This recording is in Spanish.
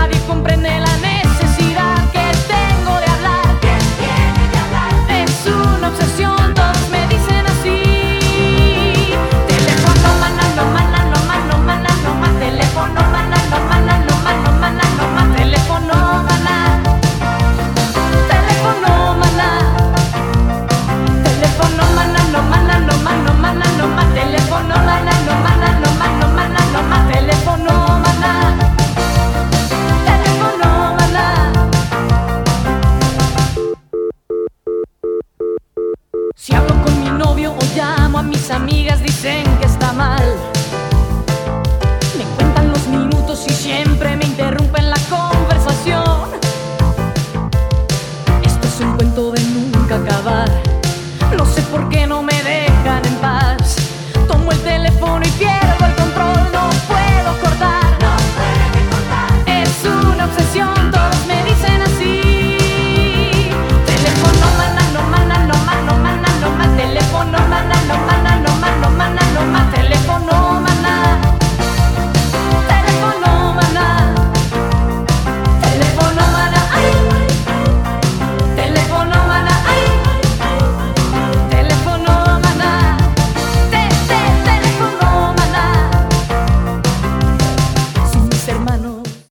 nadie comprende la Si hablo con mi novio o llamo a mis amigas, dicen que está mal.